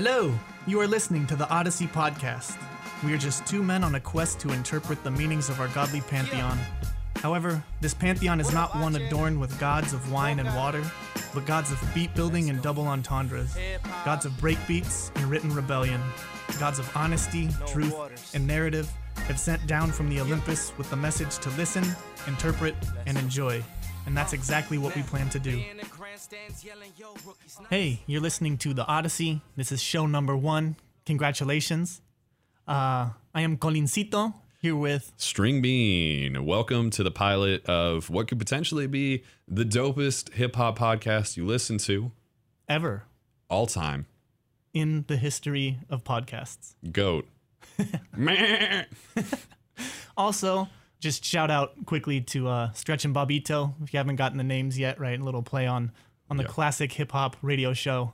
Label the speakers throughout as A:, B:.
A: Hello, you are listening to the Odyssey Podcast. We are just two men on a quest to interpret the meanings of our godly pantheon. However, this pantheon is not one adorned with gods of wine and water, but gods of beat building and double entendres, gods of breakbeats and written rebellion, gods of honesty, truth, and narrative have sent down from the Olympus with the message to listen, interpret, and enjoy. And that's exactly what we plan to do. Hey, you're listening to The Odyssey. This is show number one. Congratulations. Uh, I am Colincito here with
B: String Bean. Welcome to the pilot of what could potentially be the dopest hip hop podcast you listen to
A: Ever
B: all time.
A: in the history of podcasts.
B: Goat. Meh.
A: Also, just shout out quickly to uh, Stretch and Bobbito if you haven't gotten the names yet, right? A little play on on the
B: Yeah.
A: classic hip hop radio show.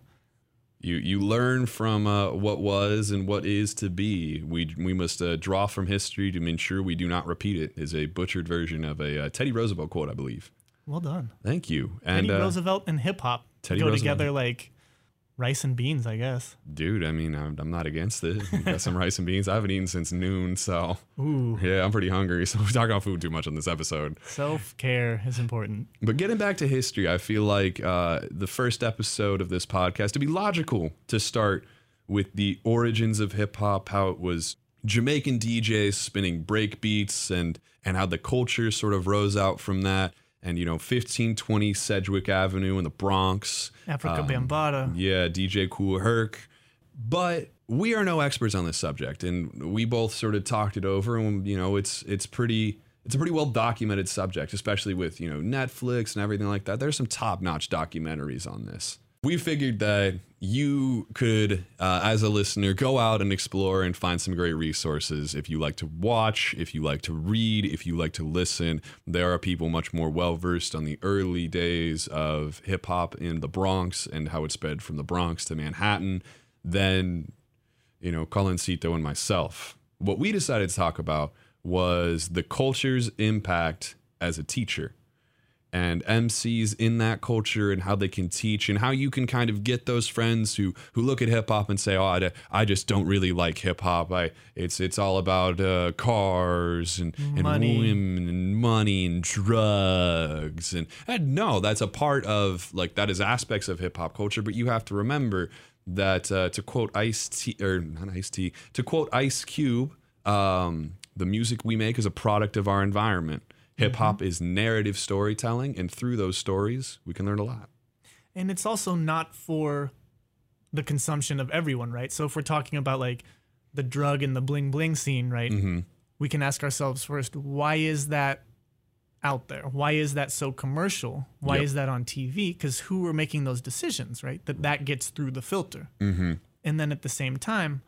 B: you you learn from uh, what was and what is to be. We we must uh, draw from history to ensure we do not repeat it. Is a butchered version of a uh, Teddy Roosevelt quote, I believe.
A: Well done.
B: Thank you. And
A: Teddy
B: uh,
A: Roosevelt and hip hop go
B: Roosevelt.
A: together like rice and beans, I guess.
B: dude, I mean, I'm, I'm not against it. Got some rice and beans. I haven't eaten since noon, so
A: Ooh,
B: yeah, I'm pretty hungry. So we're talking about food too much on this episode.
A: self care is important.
B: But getting back to history, I feel like uh, the first episode of this podcast to be logical to start with the origins of hip hop, how it was Jamaican DJs spinning break beats, and and how the culture sort of rose out from that. And you know, 1520 Sedgwick Avenue in the Bronx.
A: Afrika
B: Um,
A: Bambaataa.
B: Yeah, DJ Kool Herc. But we are no experts on this subject, and we both sort of talked it over, and you know, it's it's pretty it's a pretty well documented subject, especially with you know Netflix and everything like that. There's some top notch documentaries on this. We figured that you could, uh, as a listener, go out and explore and find some great resources. If you like to watch, if you like to read, if you like to listen, there are people much more well versed on the early days of hip hop in the Bronx and how it spread from the Bronx to Manhattan than you know, Colincito and myself. What we decided to talk about was the culture's impact as a teacher and MCs in that culture and how they can teach and how you can kind of get those friends who who look at hip hop and say, "Oh, I, I just don't really like hip hop. I it's it's all about uh, cars and and
A: Money.
B: women and money and drugs and, and no, that's a part of like that is aspects of hip hop culture. But you have to remember that uh, to quote Ice T or not Ice T to quote Ice Cube, um, the music we make is a product of our environment. Hip hop is narrative storytelling, and through those stories, we can learn a lot.
A: and it's also not for the consumption of everyone, right? So if we're talking about like the drug and the bling bling scene, right?
B: Mm-hmm.
A: We can ask ourselves first, why is that out there? Why is that so commercial? Why
B: Yep.
A: is that on TV? Because who are making those decisions, right? That that gets through the filter.
B: Mm-hmm.
A: And then at the same time,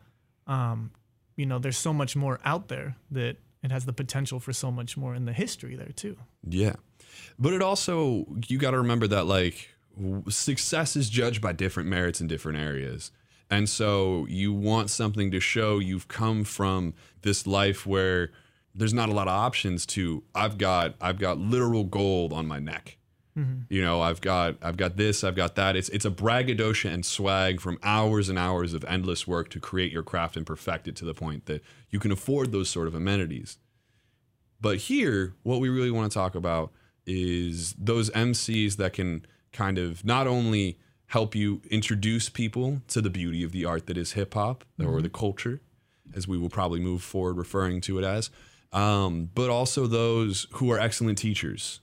A: um, you know, there's so much more out there that it has the potential for so much more in the history there too.
B: Yeah. But it also, you got to remember that like success is judged by different merits in different areas. And so you want something to show you've come from this life where there's not a lot of options to I've got I've got literal gold on my neck. You know, I've got I've got this, I've got that. It's it's a braggadocio and swag from hours and hours of endless work to create your craft and perfect it to the point that you can afford those sort of amenities. But here, what we really want to talk about is those MCs that can kind of not only help you introduce people to the beauty of the art that is hip hop or the culture, as we will probably move forward referring to it as, um, but also those who are excellent teachers.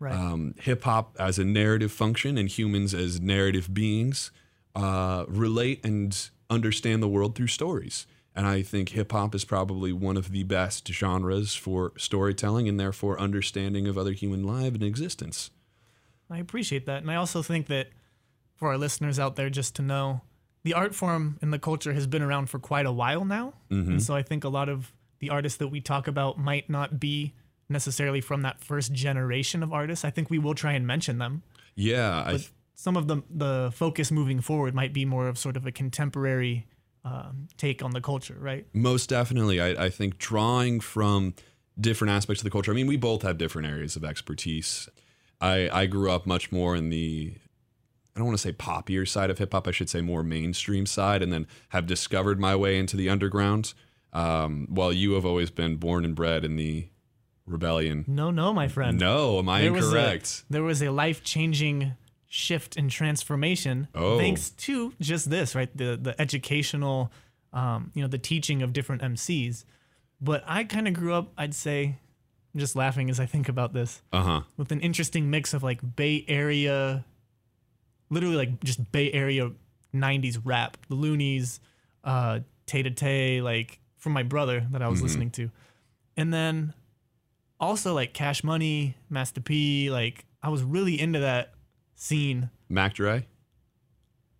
A: Right.
B: Um, hip hop as a narrative function and humans as narrative beings uh, relate and understand the world through stories. And I think hip hop is probably one of the best genres for storytelling and therefore understanding of other human life and existence.
A: I appreciate that. And I also think that for our listeners out there, just to know, the art form and the culture has been around for quite a while now. And so I think a lot of the artists that we talk about might not be necessarily from that first generation of artists. I think we will try and mention them.
B: Yeah, I,
A: But some of the, the focus moving forward might be more of sort of a contemporary um, take on the culture, right?
B: Most definitely. I, I think drawing from different aspects of the culture. I mean, we both have different areas of expertise. I, I grew up much more in the I don't want to say poppier side of hip hop. I should say more mainstream side, and then have discovered my way into the underground. Um, while you have always been born and bred in the rebellion.
A: No, no, my friend.
B: No, am I
A: There was a-
B: incorrect?
A: there was a life changing shift and transformation
B: Oh.
A: thanks to just this, right? The the educational, um, you know, the teaching of different MCs. But I kind of grew up, I'd say, I'm just laughing as I think about this,
B: Uh huh.
A: with an interesting mix of like Bay Area, literally like just Bay Area 90s rap, the Luniz, uh, Tay to Tay, like from my brother that I was listening to. And then also like Cash Money, Master P, like I was really into that scene.
B: Mac Dre.
A: A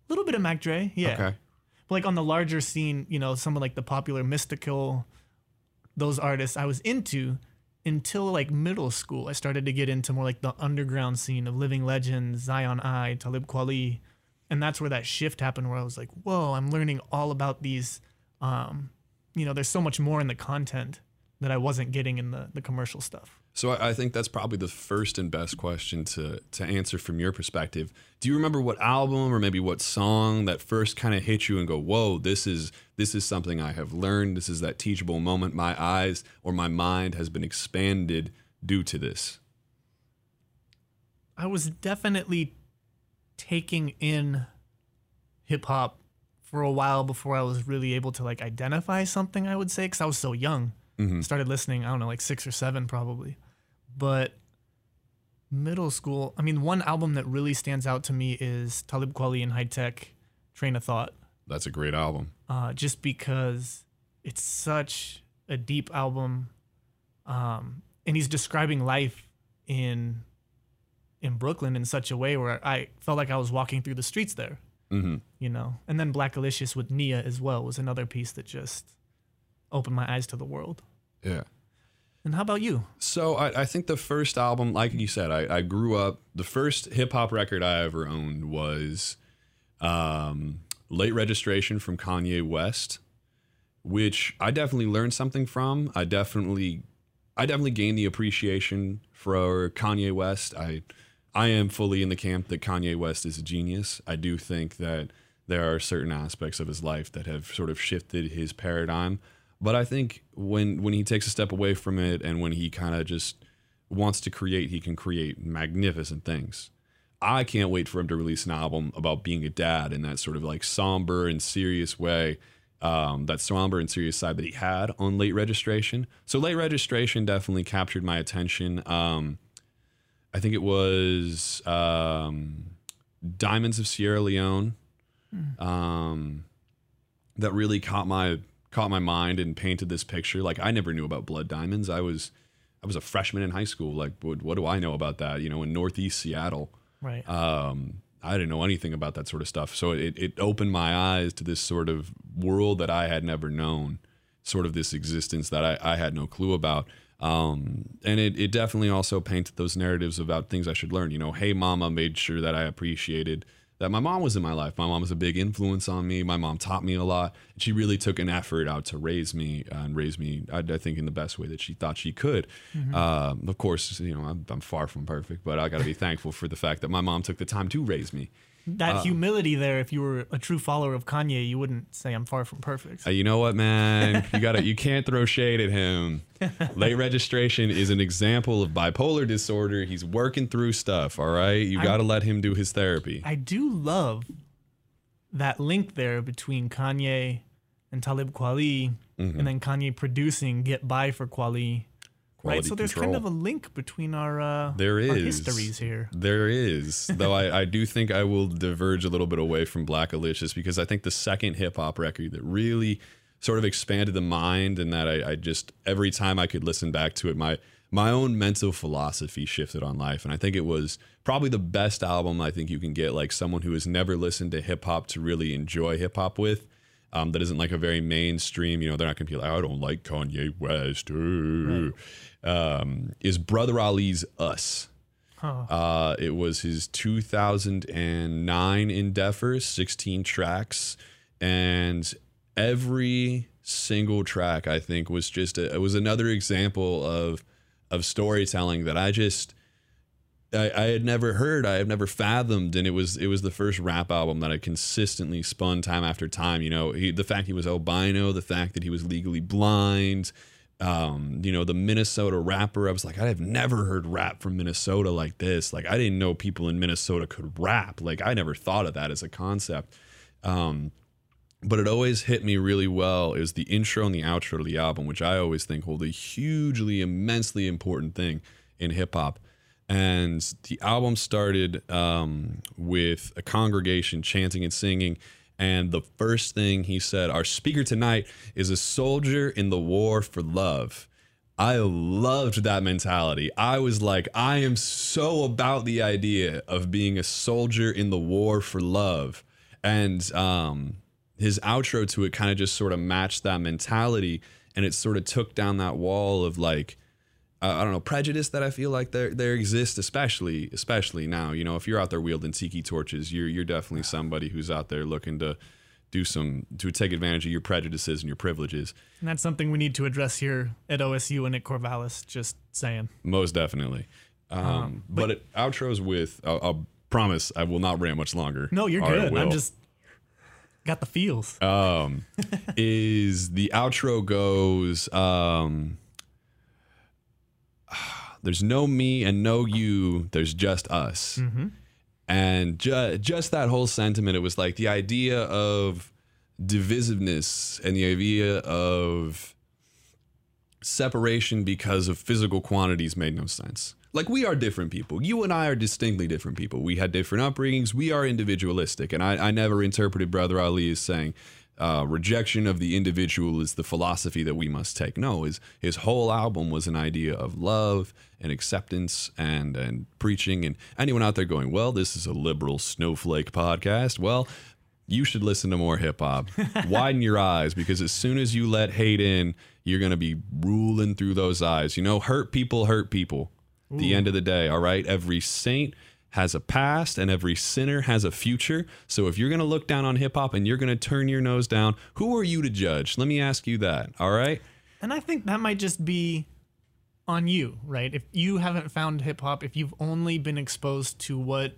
A: little bit of Mac Dre, yeah.
B: Okay.
A: But like on the larger scene, you know, some of like the popular Mystikal, those artists I was into until like middle school. I started to get into more like the underground scene of Living Legends, Zion I, Talib Kweli. And that's where that shift happened where I was like, whoa, I'm learning all about these. Um, you know, there's so much more in the content that I wasn't getting in the, the commercial stuff.
B: So I, I think that's probably the first and best question to to answer from your perspective. Do you remember what album or maybe what song that first kind of hit you and go, "Whoa, this is this is something I have learned. This is that teachable moment. My eyes or my mind has been expanded due to this."
A: I was definitely taking in hip hop for a while before I was really able to like identify something. I would say because I was so young. Started listening, I don't know, like six or seven probably. But middle school, I mean, one album that really stands out to me is Talib Kweli and Hi-Tek Train of Thought.
B: That's a great album.
A: uh, just because it's such a deep album, um, and he's describing life in in Brooklyn in such a way where I felt like I was walking through the streets there,
B: hmm
A: you know. And then Blackalicious with Nia as well was another piece that just opened my eyes to the world.
B: Yeah.
A: And how about you?
B: So I, I think the first album, like you said, I, I grew up. The first hip hop record I ever owned was um, Late Registration from Kanye West, which I definitely learned something from. I definitely, I definitely gained the appreciation for Kanye West. I, I am fully in the camp that Kanye West is a genius. I do think that there are certain aspects of his life that have sort of shifted his paradigm. But I think when when he takes a step away from it and when he kind of just wants to create, he can create magnificent things. I can't wait for him to release an album about being a dad in that sort of like somber and serious way. Um, that somber and serious side that he had on late registration. So late registration definitely captured my attention. Um, I think it was um, Diamonds of Sierra Leone um, that really caught my caught my mind and painted this picture. Like I never knew about blood diamonds. I was I was a freshman in high school. Like what, what do I know about that? You know, in Northeast Seattle.
A: Right.
B: Um, I didn't know anything about that sort of stuff. So it, it opened my eyes to this sort of world that I had never known, sort of this existence that I, I had no clue about. Um, and it, it definitely also painted those narratives about things I should learn. You know, Hey Mama made sure that I appreciated that my mom was in my life. My mom was a big influence on me. My mom taught me a lot. She really took an effort out to raise me uh, and raise me, I, I think, in the best way that she thought she could. Um, of course, you know, I'm, I'm far from perfect, but I got to be thankful for the fact that my mom took the time to raise me.
A: That humility there, if you were a true follower of Kanye, you wouldn't say I'm far from perfect.
B: Uh, you know what, man? You got to You can't throw shade at him. Late registration is an example of bipolar disorder. He's working through stuff. All right, you got to let him do his therapy.
A: I do love that link there between Kanye and Talib Kweli,
B: Mm-hmm.
A: and then Kanye producing "Get By" for Kweli. Right,
B: Kweli
A: so there's kind of a link between our uh,
B: There
A: our histories here.
B: There is, though I, I do think I will diverge a little bit away from Blackalicious because I think the second hip hop record that really sort of expanded the mind and that I, I just every time I could listen back to it, my my own mental philosophy shifted on life. And I think it was probably the best album I think you can get like someone who has never listened to hip hop to really enjoy hip hop with. Um, that isn't like a very mainstream, you know, they're not gonna be like, I don't like Kanye West. ooh." Um, is Brother Ali's Us. Uh, it was his 2009 endeavor, 16 tracks, and every single track I think was just a, it was another example of of storytelling that I just I, I had never heard, I had never fathomed, and it was it was the first rap album that I consistently spun time after time. You know, he, the fact he was albino, the fact that he was legally blind, um, you know, the Minnesota rapper. I was like, I have never heard rap from Minnesota like this. Like, I didn't know people in Minnesota could rap. Like, I never thought of that as a concept. Um, but it always hit me really well is the intro and the outro to the album, which I always think hold a hugely, immensely important thing in hip hop and the album started um, with a congregation chanting and singing. And the first thing he said our speaker tonight is a soldier in the war for love. I loved that mentality. I was like i am so about the idea of being a soldier in the war for love. And um, his outro to it kind of just sort of matched that mentality. And it sort of took down that wall of like uh, I don't know prejudice that I feel like there there exists, especially especially now. You know, if you're out there wielding tiki torches, you're you're definitely somebody who's out there looking to do some to take advantage of your prejudices and your privileges.
A: And that's something we need to address here at OSU and at Corvallis. Just saying.
B: Most definitely. Um, um, but, but it outros with I'll, I'll, promise I will not rant much longer.
A: No, you're good. I'm just got the feels.
B: Um, is the outro goes um there's no me and no you. There's just us. Mm-hmm. And ju- just that whole sentiment, it was like the idea of divisiveness and the idea of separation because of physical quantities made no sense. Like we are different people. You and I are distinctly different people. We had different upbringings. We are individualistic. And I, I never interpreted Brother Ali as saying, uh, rejection of the individual is the philosophy that we must take. No, his his whole album was an idea of love and acceptance and and preaching. And anyone out there going, well, this is a liberal snowflake podcast. Well, you should listen to more hip hop. Widen your eyes because as soon as you let hate in, you're gonna be ruling through those eyes. You know, hurt people hurt people. Ooh. The end of the day, all right. Every saint has a past and every sinner has a future. So if you're going to look down on hip hop and you're going to turn your nose down, who are you to judge? Let me ask you that. All right.
A: And I think that might just be on you, right? If you haven't found hip hop, if you've only been exposed to what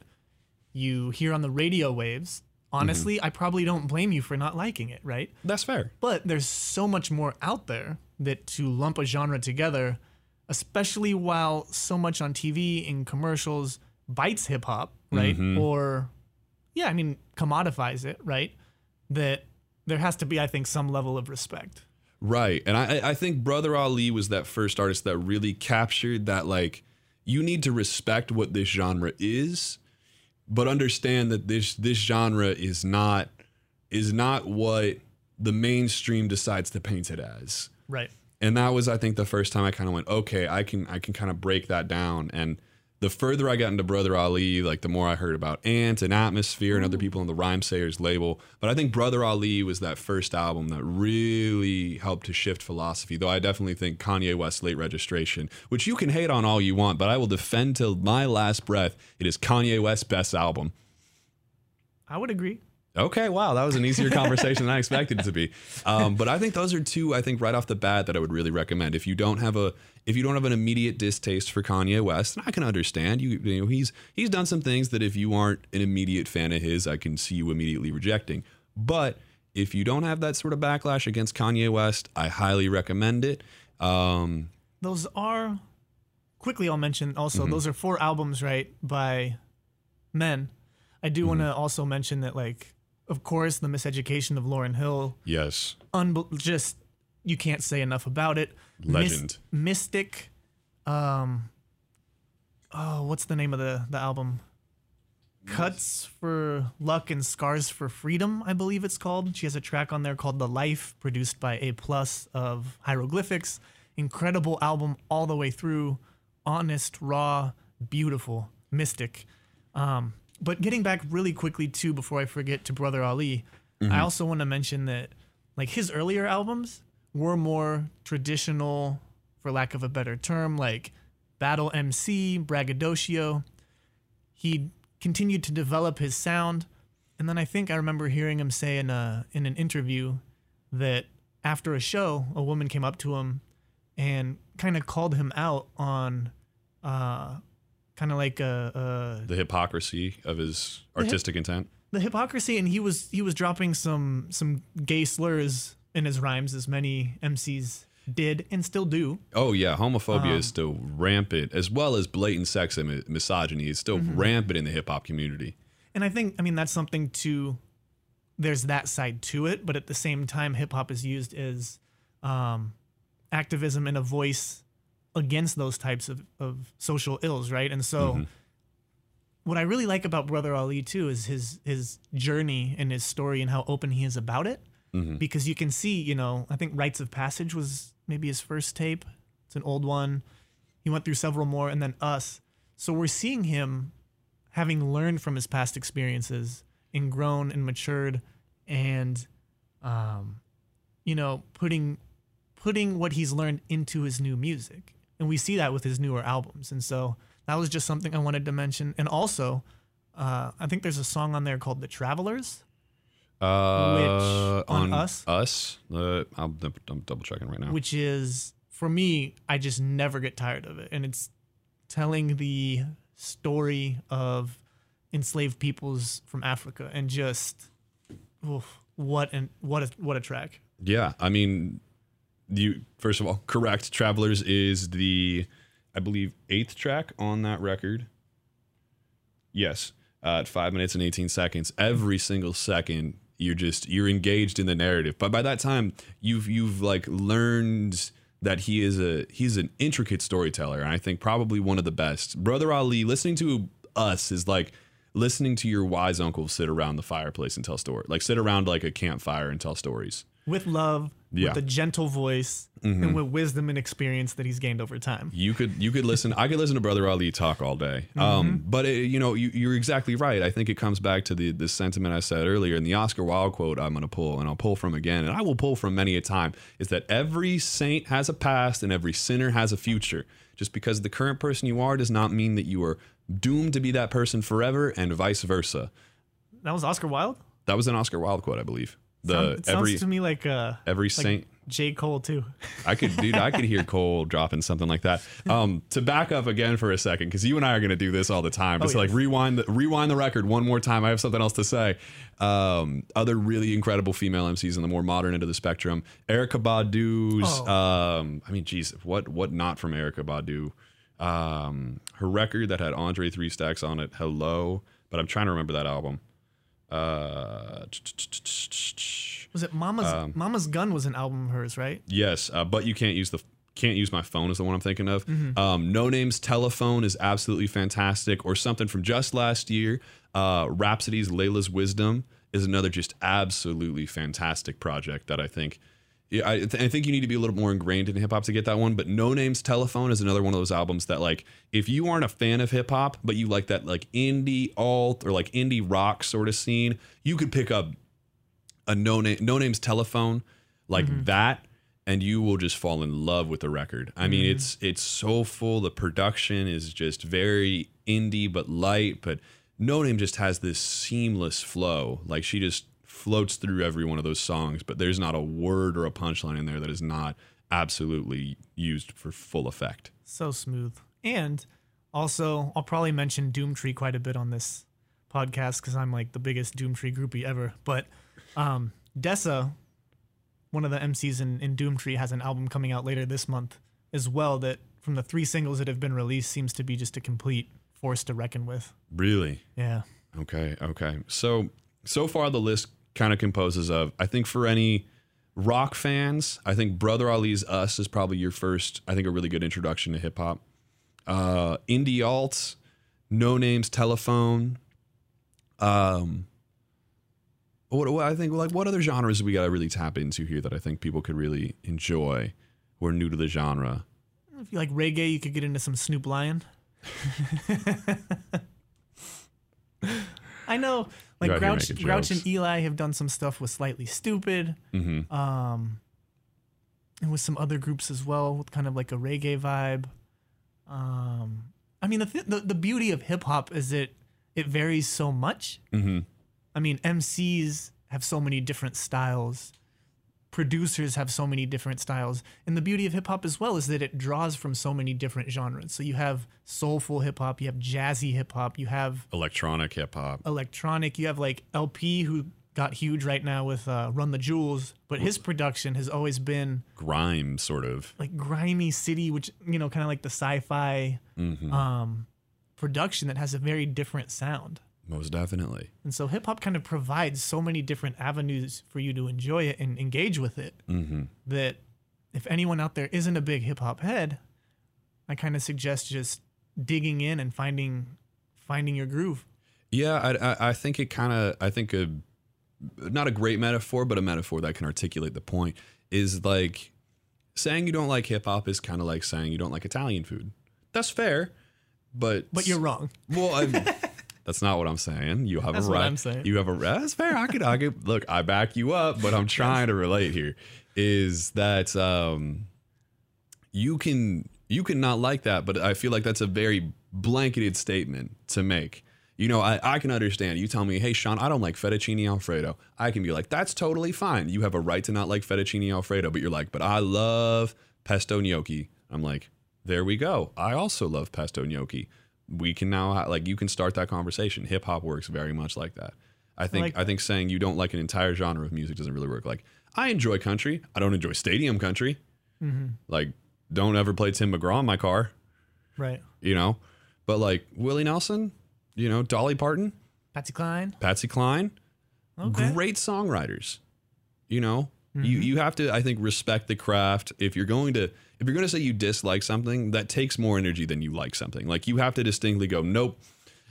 A: you hear on the radio waves, honestly, mm-hmm. I probably don't blame you for not liking it, right?
B: That's fair.
A: But there's so much more out there that to lump a genre together, especially while so much on TV and commercials bites hip hop, right? Mm-hmm. Or yeah, I mean commodifies it, right? That there has to be, I think, some level of respect.
B: Right. And I, I think Brother Ali was that first artist that really captured that like you need to respect what this genre is, but understand that this this genre is not is not what the mainstream decides to paint it as.
A: Right.
B: And that was I think the first time I kind of went, okay, I can I can kind of break that down and the further I got into Brother Ali, like the more I heard about Ant and Atmosphere and other mm. people on the Rhymesayers label. But I think Brother Ali was that first album that really helped to shift philosophy. Though I definitely think Kanye West's Late Registration, which you can hate on all you want, but I will defend till my last breath, it is Kanye West's best album.
A: I would agree.
B: Okay, wow, that was an easier conversation than I expected it to be. Um, but I think those are two. I think right off the bat that I would really recommend if you don't have a if you don't have an immediate distaste for Kanye West, and I can understand you. You know, he's he's done some things that if you aren't an immediate fan of his, I can see you immediately rejecting. But if you don't have that sort of backlash against Kanye West, I highly recommend it. Um,
A: those are quickly. I'll mention also mm-hmm. those are four albums, right, by men. I do mm-hmm. want to also mention that like of course, the miseducation of Lauryn Hill.
B: Yes.
A: Unbe- just you can't say enough about it.
B: Legend.
A: Mystic. Um. Oh, what's the name of the the album? Cuts for Luck and Scars for Freedom, I believe it's called. She has a track on there called The Life, produced by A Plus of Hieroglyphics. Incredible album all the way through. Honest, raw, beautiful, mystic. Um, but getting back really quickly too, before I forget to Brother Ali, mm-hmm. I also want to mention that like his earlier albums were more traditional, for lack of a better term, like Battle MC, Braggadocio. He continued to develop his sound, and then I think I remember hearing him say in a in an interview that after a show, a woman came up to him and kind of called him out on uh, kind of like a, a
B: The hypocrisy of his artistic intent.
A: the hypocrisy, and he was he was dropping some some gay slurs in his rhymes, as many MCs did and still do.
B: Oh yeah, homophobia
A: Um,
B: is still rampant, as well as blatant sex and mi- misogyny is still
A: Mm-hmm.
B: rampant in the hip hop community.
A: And I think, I mean, that's something to. There's that side to it, but at the same time, hip hop is used as um, activism and a voice against those types of, of social ills, right? And so, what I really like about Brother Ali too is his his journey and his story and how open he is about it, because you can see, you know, I think Rites of Passage was maybe his first tape. It's an old one. He went through several more, and then Us. So we're seeing him having learned from his past experiences and grown and matured and um you know putting putting what he's learned into his new music and we see that with his newer albums and so that was just something i wanted to mention and also uh, I think there's a song on there called "The Travelers."
B: Uh,
A: on Us?
B: Us. Uh, I'm, I'm double checking right now.
A: which is for me i just never get tired of it and it's telling the story of enslaved peoples from africa and just oof, what and what a what a track
B: Yeah, I mean, you first of all, correct. Travelers is the, I believe, eighth track on that record. Yes, uh, at five minutes and eighteen seconds. Every single second, you're just you're engaged in the narrative. But by that time, you've you've like learned that he is a he's an intricate storyteller, and I think probably one of the best. Brother Ali, listening to us is like listening to your wise uncle sit around the fireplace and tell stories. Like sit around like a campfire and tell stories.
A: With love
B: Yeah.
A: with a gentle voice and mm-hmm. with wisdom and experience that he's gained over time
B: You could you could listen. I could listen to Brother Ali talk all day. Um, mm-hmm. but it, you know, you, you're exactly right. I think it comes back to the the sentiment I said earlier in the Oscar Wilde quote. I'm going to pull and I'll pull from again, and I will pull from many a time. Is that every saint has a past and every sinner has a future. Just because the current person you are does not mean that you are doomed to be that person forever, and vice versa.
A: that was oscar wilde
B: That was an Oscar Wilde quote, I believe. The
A: Sound- it sounds
B: every
A: to me like uh
B: every
A: like
B: saint.
A: j cole too
B: I could, dude, I could hear Cole dropping something like that. Um, to back up again for a second, because you and I are going to do this all the time. Just
A: Oh,
B: like rewind the rewind the record one more time. I have something else to say. Um, other really incredible female MCs in the more modern end of the spectrum. Erykah Badu's.
A: Oh.
B: Um, I mean, geez, what what not from Erica Badu? Um, her record that had Andre Three Stacks on it. Hello, but I'm trying to remember that album. Uh,
A: was it mama's
B: Um,
A: mama's gun was an album of hers right
B: Yes, uh, but you can't use the can't use my phone is the one I'm thinking of. Um, Noname's telephone is absolutely fantastic, or something from just last year. Uh, Rapsody's Laila's Wisdom is another just absolutely fantastic project that I think. Yeah, I, th- I think you need to be a little more ingrained in hip hop to get that one. But Noname's Telephone is another one of those albums that, like, if you aren't a fan of hip hop, but you like that like indie alt or like indie rock sort of scene, you could pick up a Noname no names telephone like mm-hmm. that and you will just fall in love with the record. I mean mm-hmm. it's it's so full. The production is just very indie but light but no name just has this seamless flow. Like she just floats through every one of those songs but there's not a word or a punchline in there that is not absolutely used for full effect
A: so smooth. And also, I'll probably mention Doomtree quite a bit on this podcast because I'm like the biggest Doomtree groupie ever. But um, Dessa, one of the MCs in, in Doomtree, has an album coming out later this month as well. That from the three singles that have been released seems to be just a complete force to reckon with.
B: really
A: Yeah.
B: Okay, okay. So so far the list kind of composes of I think for any rock fans, I think Brother Ali's Us is probably your first, I think a really good introduction to hip hop. Uh indie alt, Noname's Telephone. Um what, what I think like what other genres we got to really tap into here that I think people could really enjoy who are new to the genre.
A: If you like reggae, you could get into some Snoop Lion. I know, like
B: You're out here
A: Grouch, Grouch and. Eligh have done some stuff with Slightly Stoopid,
B: Mm-hmm.
A: um, and with some other groups as well, with kind of like a reggae vibe. Um, I mean, the th- the, the beauty of hip hop is it it varies so much.
B: Mm-hmm.
A: I mean, MCs have so many different styles. Producers have so many different styles. And the beauty of hip hop as well is that it draws from so many different genres. So you have soulful hip hop, you have jazzy hip hop, you have
B: Electronic hip hop.
A: electronic, you have like El-P who got huge right now with uh, Run the Jewels, but his production has always been
B: Grime, sort of.
A: like grimy city, which you know, kind of like the sci-fi
B: Mm-hmm.
A: um, production that has a very different sound.
B: Most definitely.
A: And so hip hop kind of provides so many different avenues for you to enjoy it and engage with it
B: Mm-hmm.
A: that if anyone out there isn't a big hip hop head, I kind of suggest just digging in and finding finding your groove.
B: Yeah, I, I, I think it kind of, I think a, not a great metaphor, but a metaphor that can articulate the point is like saying you don't like hip hop is kind of like saying you don't like Italian food. That's fair, but
A: But you're wrong.
B: Well, I, that's not what I'm saying. You have
A: That's
B: a
A: what
B: right.
A: I'm saying.
B: You have a that's fair. I could, I could look. I back you up, but I'm trying to relate here. Is that um, you can you can not like that, but I feel like that's a very blanketed statement to make. You know, I, I can understand. You tell me, hey, Sean, I don't like fettuccine alfredo. I can be like, that's totally fine. You have a right to not like fettuccine alfredo, but you're like, but I love pesto gnocchi. I'm like, there we go. I also love pesto gnocchi. We can now ha- like you can start that conversation. Hip hop works very much like that. I think
A: like
B: I think saying you don't like an entire genre of music doesn't really work. Like I enjoy country. I don't enjoy stadium country. Mm-hmm. Like don't ever play Tim McGraw in my car
A: Right.
B: you know. But like Willie Nelson, you know, Dolly Parton,
A: Patsy Cline.
B: Patsy Cline,
A: Okay.
B: great songwriters. You know, you mm-hmm. you have to I think respect the craft. If you're going to if you're going to say you dislike something, that takes more energy than you like something. Like you have to distinctly go, nope,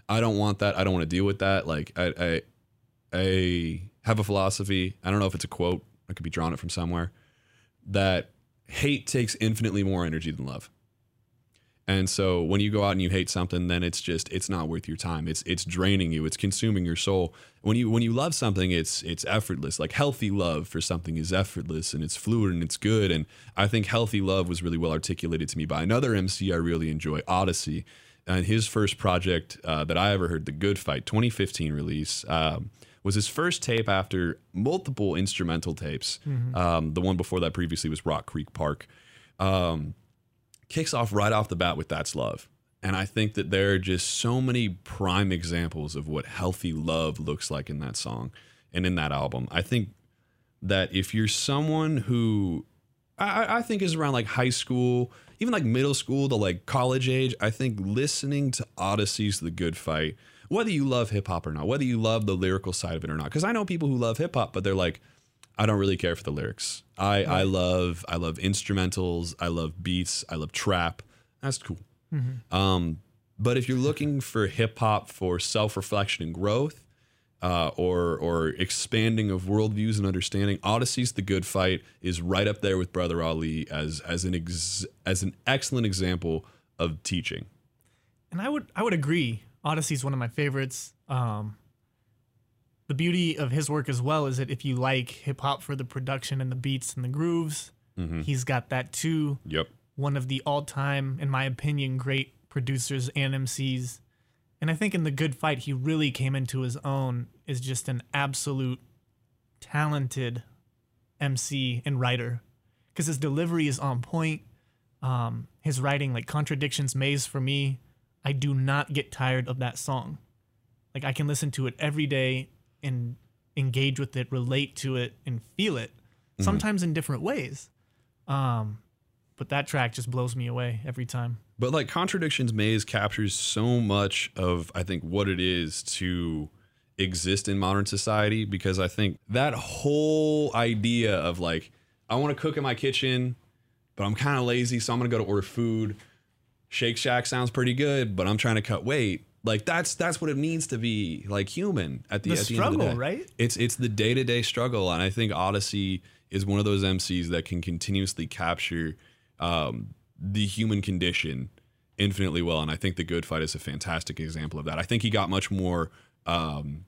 B: I don't want that. I don't want to deal with that. Like I I I have a philosophy. I don't know if it's a quote. I could be drawing it from somewhere. That hate takes infinitely more energy than love. And so when you go out and you hate something, then it's just it's not worth your time. It's it's draining you. It's consuming your soul. When you when you love something, it's it's effortless. Like healthy love for something is effortless and it's fluid and it's good. And I think healthy love was really well articulated to me by another MC I really enjoy, Oddisee, and his first project uh, that I ever heard, The Good Fight, 2015 release. Um, was his first tape after multiple instrumental tapes. Um, the one before that previously was Rock Creek Park. Um, kicks off right off the bat with That's Love. And I think that there are just so many prime examples of what healthy love looks like in that song and in that album. I think that if you're someone who I, I think is around like high school, even like middle school to like college age, I think listening to Oddisee's The Good Fight, whether you love hip hop or not, whether you love the lyrical side of it or not, because I know people who love hip hop, but they're like, I don't really care for the lyrics. I, I love I love instrumentals. I love beats. I love trap. That's cool. Um, but if you're looking for hip hop for self reflection and growth, uh, or or expanding of worldviews and understanding, Oddisee's The Good Fight is right up there with Brother Ali as as an ex, as an excellent example of teaching.
A: And I would I would agree. Oddisee's one of my favorites. Um, the beauty of his work as well is that if you like hip hop for the production and the beats and the grooves, he's got that too.
B: Yep.
A: One of the all time, in my opinion, great producers and MCs. And I think in the good fight, he really came into his own as just an absolute talented MC and writer because his delivery is on point. Um, his writing, like Contradictions Maze for me, I do not get tired of that song. Like I can listen to it every day and engage with it, relate to it, and feel it. Sometimes in different ways. Um, but that track just blows me away every time.
B: But like Contradictions Maze captures so much of I think what it is to exist in modern society because I think that whole idea of like I want to cook in my kitchen, but I'm kind of lazy, so I'm gonna go to order food. Shake Shack sounds pretty good, but I'm trying to cut weight. Like that's that's what it means to be like human at the,
A: The
B: at the end of the
A: struggle,
B: day.
A: right?
B: It's it's the day to day struggle, and I think Oddisee is one of those MCs that can continuously capture um, the human condition infinitely well. And I think the Good Fight is a fantastic example of that. I think he got much more um,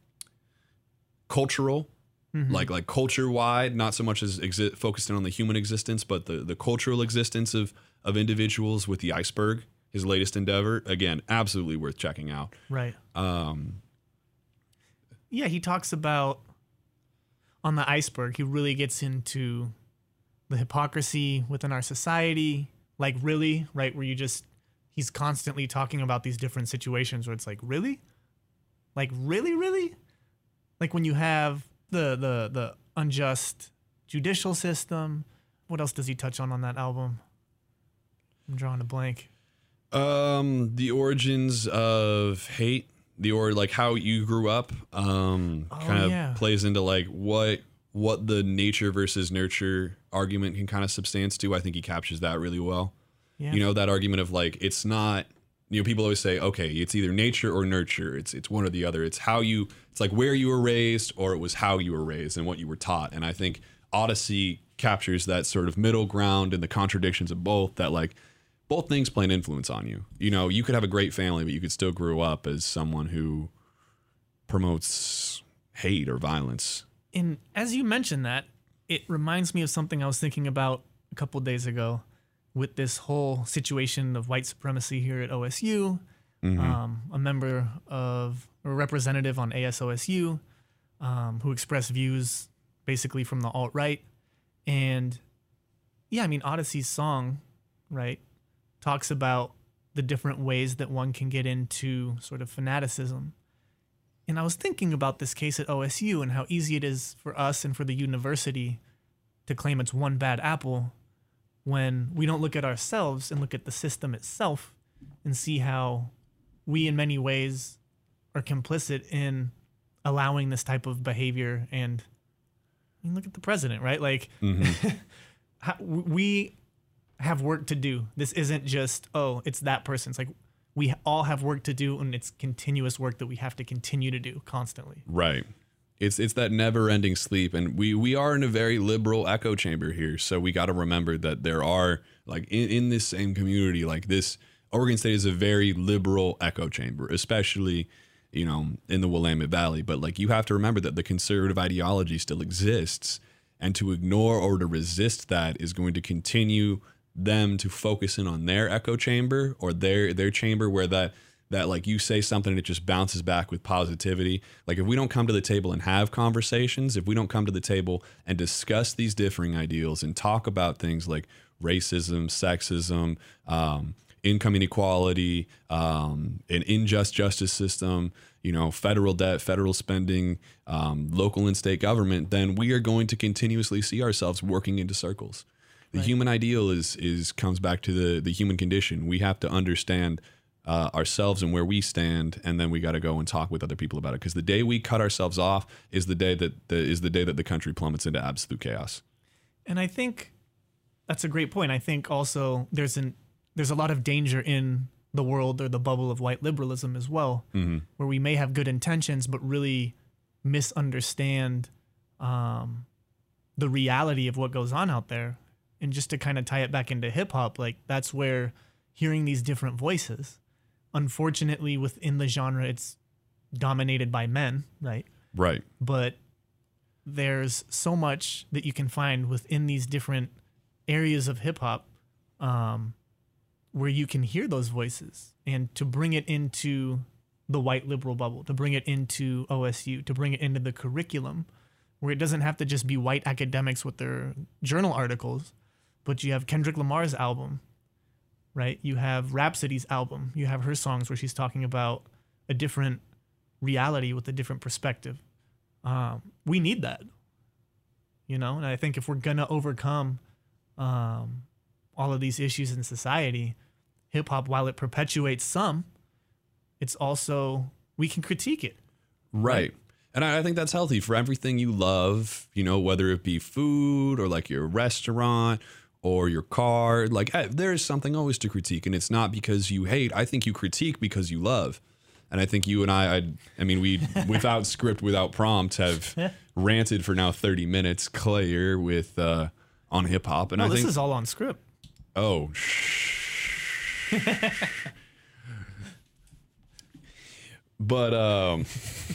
B: cultural, like like culture wide, not so much as exi- focused in on the human existence, but the the cultural existence of of individuals with the Iceberg. His latest endeavor, again, absolutely worth checking out.
A: Right.
B: Um,
A: Yeah, he talks about on the iceberg, he really gets into the hypocrisy within our society. Like, really, right? Where you just, he's constantly talking about these different situations where it's like, really? Like, really, really? Like when you have the the the unjust judicial system. What else does he touch on on that album? I'm drawing a blank.
B: Um, the origins of hate, the or like how you grew up, um,
A: Oh,
B: kind of
A: yeah.
B: plays into like what what the nature versus nurture argument can kind of substance to. I think he captures that really well.
A: Yeah.
B: You know that argument of like it's not. You know, people always say, okay, it's either nature or nurture. It's it's one or the other. It's how you. It's like where you were raised, or it was how you were raised and what you were taught. And I think Oddisee captures that sort of middle ground and the contradictions of both. That like both things play an influence on you. You know, you could have a great family, but you could still grow up as someone who promotes hate or violence.
A: and as you mentioned that, it reminds me of something I was thinking about a couple days ago with this whole situation of white supremacy here at OSU. Um, a member of a representative on ASOSU um, who expressed views basically from the alt right. And yeah, I mean, Oddisee's song, right, talks about the different ways that one can get into sort of fanaticism. And I was thinking about this case at OSU and how easy it is for us and for the university to claim it's one bad apple when we don't look at ourselves and look at the system itself and see how we, in many ways, are complicit in allowing this type of behavior. And I mean, look at the president, right? Like, mm-hmm. how, we have work to do. This isn't just, oh, it's that person. It's like we all have work to do, and it's continuous work that we have to continue to do constantly.
B: Right. It's it's that never ending sleep, and we we are in a very liberal echo chamber here. So we got to remember that there are like in, in this same community, like this Oregon State is a very liberal echo chamber, especially you know in the Willamette Valley. But like you have to remember that the conservative ideology still exists, and to ignore or to resist that is going to continue them to focus in on their echo chamber or their their chamber where that that like you say something and it just bounces back with positivity. Like if we don't come to the table and have conversations if we don't come to the table and discuss these differing ideals and talk about things like racism sexism um, income inequality um, an unjust justice system you know federal debt federal spending um, local and state government then we are going to continuously see ourselves working into circles the human ideal is is comes back to the the human condition. We have to understand uh, ourselves and where we stand, and then we got to go and talk with other people about it. Because the day we cut ourselves off is the day that the, is the day that the country plummets into absolute chaos.
A: And I think that's a great point. I think also there's an there's a lot of danger in the world or the bubble of white liberalism as well, where we may have good intentions but really misunderstand um, the reality of what goes on out there. And just to kind of tie it back into hip hop, like that's where hearing these different voices, unfortunately, within the genre, it's dominated by men, right?
B: Right.
A: but there's so much that you can find within these different areas of hip hop um, where you can hear those voices and to bring it into the white liberal bubble, to bring it into OSU, to bring it into the curriculum, where it doesn't have to just be white academics with their journal articles, but you have Kendrick Lamar's album, right? You have Rapsody's album, you have her songs where she's talking about a different reality with a different perspective um, we need that you know and i think if we're gonna overcome um, all of these issues in society hip-hop while it perpetuates some it's also we can critique it
B: Right. And I, I think that's healthy for everything you love, you know, whether it be food or like your restaurant or your car. Like, eh, there is something always to critique. And it's not because you hate. I think you critique because you love. And I think you and I, I, I mean, we, without script, without prompt, have ranted for now 30 minutes clear with, uh, on hip hop. And
A: no
B: I
A: this
B: think,
A: is all on script
B: Oh, shh. but um,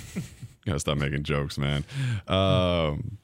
B: gotta stop making jokes, man. Um,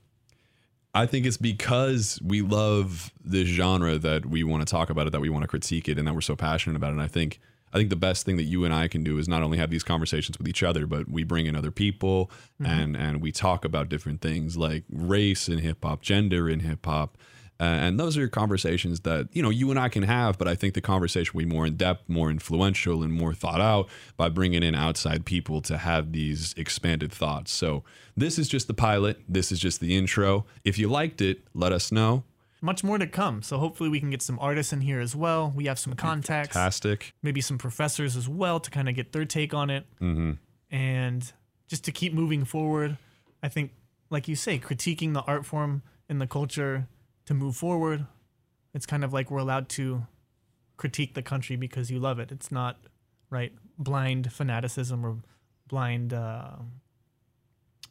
B: I think it's because we love this genre that we want to talk about it, that we want to critique it, and that we're so passionate about it. And I think I think the best thing that you and I can do is not only have these conversations with each other, but we bring in other people mm-hmm. and and we talk about different things like race in hip hop, gender in hip hop, Uh, and those are conversations that you know you and I can have, but I think the conversation will be more in depth, more influential, and more thought out by bringing in outside people to have these expanded thoughts. So this is just the pilot. This is just the intro. If you liked it, let us know.
A: Much more to come. So hopefully we can get some artists in here as well. We have some contacts,
B: Fantastic.
A: maybe some professors as well to kind of get their take on it. Mm-hmm. And just to keep moving forward, I think, like you say, critiquing the art form and the culture to move forward. It's kind of like we're allowed to critique the country because you love it. It's not right blind fanaticism or blind. Uh,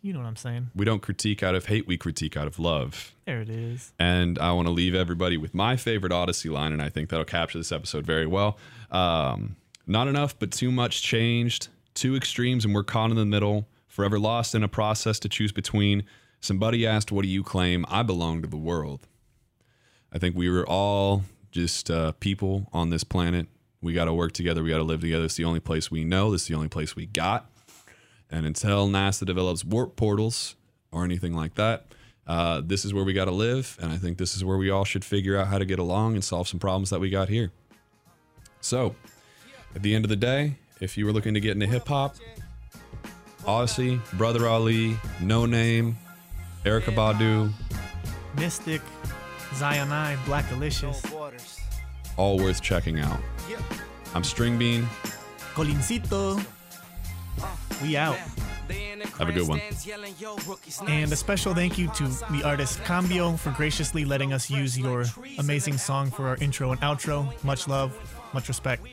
A: you know what I'm saying?
B: We don't critique out of hate, we critique out of love.
A: There it is.
B: And I want to leave everybody with my favorite Oddisee line, and I think that'll capture this episode very well. Um, not enough, but too much changed. Two extremes, and we're caught in the middle, forever lost in a process to choose between. Somebody asked, What do you claim? I belong to the world. I think we were all just uh, people on this planet. We got to work together. We got to live together. It's the only place we know. It's the only place we got. And until NASA develops warp portals or anything like that, uh, this is where we got to live. And I think this is where we all should figure out how to get along and solve some problems that we got here. So, at the end of the day, if you were looking to get into hip hop, Oddisee, Brother Ali, No Name, Erykah Badu,
A: Mystic, Zion I, Blackalicious,
B: all worth checking out. I'm String Bean.
A: Colincito. We out.
B: Have a good one.
A: And a special thank you to the artist Cambio for graciously letting us use your amazing song for our intro and outro. Much love, much respect.